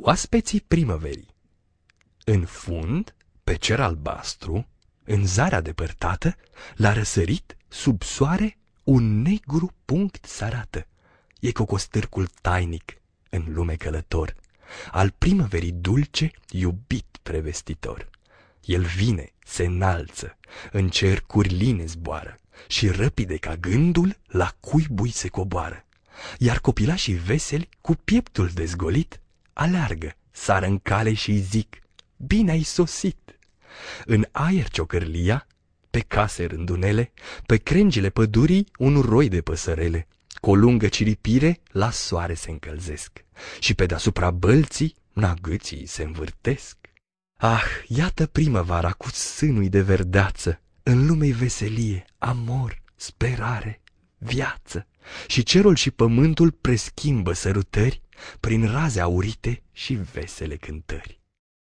Oaspeții primăverii În fund, pe cer albastru, în zarea depărtată, la răsărit, sub soare, un negru punct s-arată. E cocostârcul tainic în lume călător, al primăverii dulce, iubit prevestitor. El vine, se înalță, în cer curline zboară și răpide ca gândul la cuibui se coboară. Iar copilașii veseli, cu pieptul dezgolit, aleargă, sară în cale și zic, bine ai sosit. În aer ciocărlia, pe case rândunele, pe crengile pădurii un roi de păsărele, cu o lungă ciripire la soare se încălzesc și pe deasupra bălții nagâții se învârtesc. Ah, iată primăvara cu sânui de verdeață, în lumei veselie, amor, sperare, viață. Și cerul și pământul preschimbă sărutări prin raze aurite și vesele cântări.